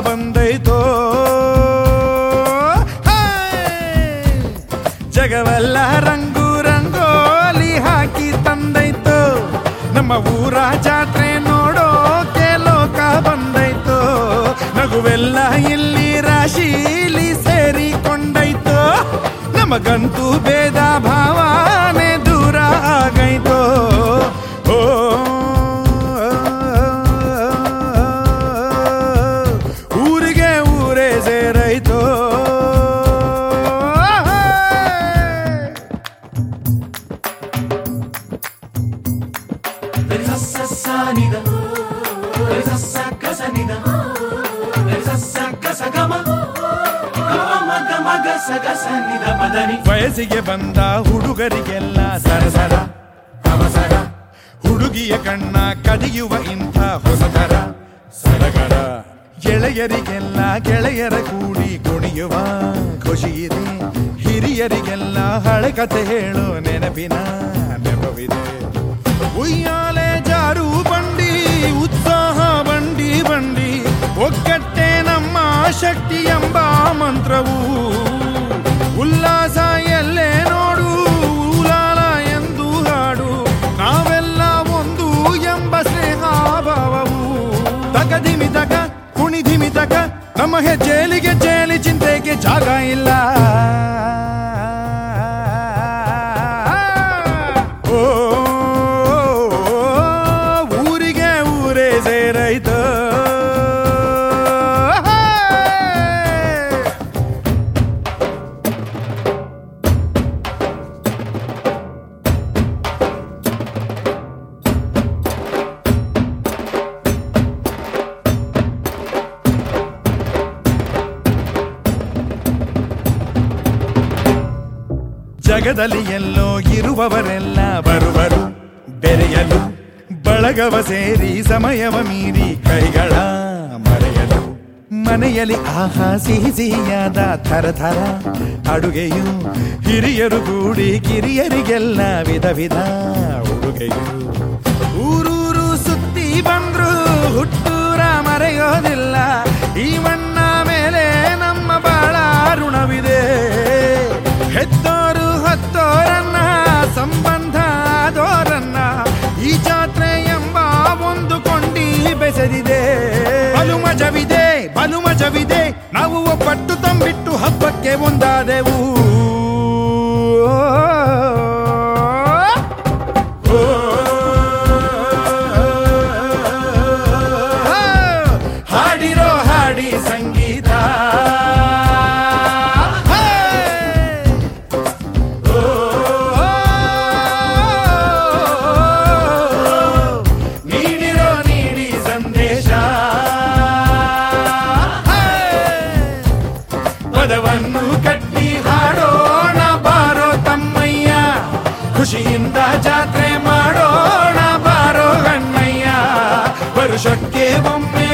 ಬಂದೈತೋ! ಜಗವೆಲ್ಲ ರಂಗು ರಂಗೋಲಿ ಹಾಕಿ ತಂದೈತು? ನಮ್ಮ ಊರ ಜಾತ್ರೆ ನೋಡೋಕೆ ಲೋಕ ಬಂದೈತು? ನಗುವೆಲ್ಲ ಇಲ್ಲಿ ರಾಶಿಲಿ ಸೇರಿಕೊಂಡೈತು? ನಮಗಂತೂ ಭೇದ ಭಾವನೆ ವಯಸ್ಸಿಗೆ ಬಂದ ಹುಡುಗರಿಗೆಲ್ಲ ಸರಸರ ಅವಸರ ಹುಡುಗಿಯ ಕಣ್ಣ ಕದಿಯುವ ಇಂಥ ಹೊಸತರ ಸರಗರ ಗೆಳೆಯರಿಗೆಲ್ಲ ಗೆಳೆಯರ ಕೂಡಿ ಕುಣಿಯುವ ಖುಷಿ ಇದೆ. ಹಿರಿಯರಿಗೆಲ್ಲ ಹಳೆ ಕತೆ ಹೇಳೋ ನೆನಪಿನ ನೆಪವಿದೆ. ಉಯ್ಯಾಲೆ ಶಕ್ತಿ ಎಂಬ ಮಂತ್ರವು. ಉಲ್ಲಾಸ ಎಲ್ಲೇ ನೋಡು ಉಲಾಲ ಎಂದು ಹಾಡು. ನಾವೆಲ್ಲ ಒಂದು ಎಂಬ ಸ್ನೇಹ ಭಾವವು ಕುಣಿಧಿಮಿತಕ ನಮ್ಮ ಹೆಜ್ಜೇಲಿಗೆ ಜೇಲಿ ಚಿಂತೆಗೆ ಜಾಗ ಇಲ್ಲ. ಜಗದಲ್ಲಿ ಎಲ್ಲೋ ಇರುವವರೆಲ್ಲ ಬರುವರು. ಬೆರೆಯಲು, ಬಳಗವ ಸೇರಿ ಸಮಯವ ಮೀರಿ ಕೈಗಳ ಮರೆಯಲು. ಮನೆಯಲ್ಲಿ ಆಹಾ, ಸಿಹಿ ಸಿಹಿಯಾದ ಥರ ಥರ ಅಡುಗೆಯು ಹಿರಿಯರು ಕೂಡಿ ಕಿರಿಯರಿಗೆಲ್ಲ ವಿಧ ವಿಧ ಉಡುಗೆಯು. ಬೆಸೆದಿದೆ ಬಲು ಮಜವಿದೆ ಬಲು ಮಜವಿದೆ ನಾವು ಪಟ್ಟು ತಂಬಿಟ್ಟು ಹಬ್ಬಕ್ಕೆ ಒಂದಾದೆವು. ಪದವನ್ನು ಕಟ್ಟಿ ಹಾಡೋಣ ಬಾರೋ ತಮ್ಮಯ್ಯ. ಖುಷಿಯಿಂದ ಜಾತ್ರೆ ಮಾಡೋಣ ಬಾರೋ ಗಣ್ಣಯ್ಯ ವರುಷಕ್ಕೆ ಒಮ್ಮೆ